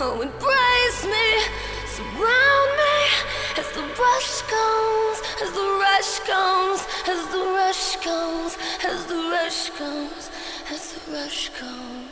Oh, embrace me, surround me as the rush comes, as the rush comes, as the rush comes, as the rush comes, as the rush comes.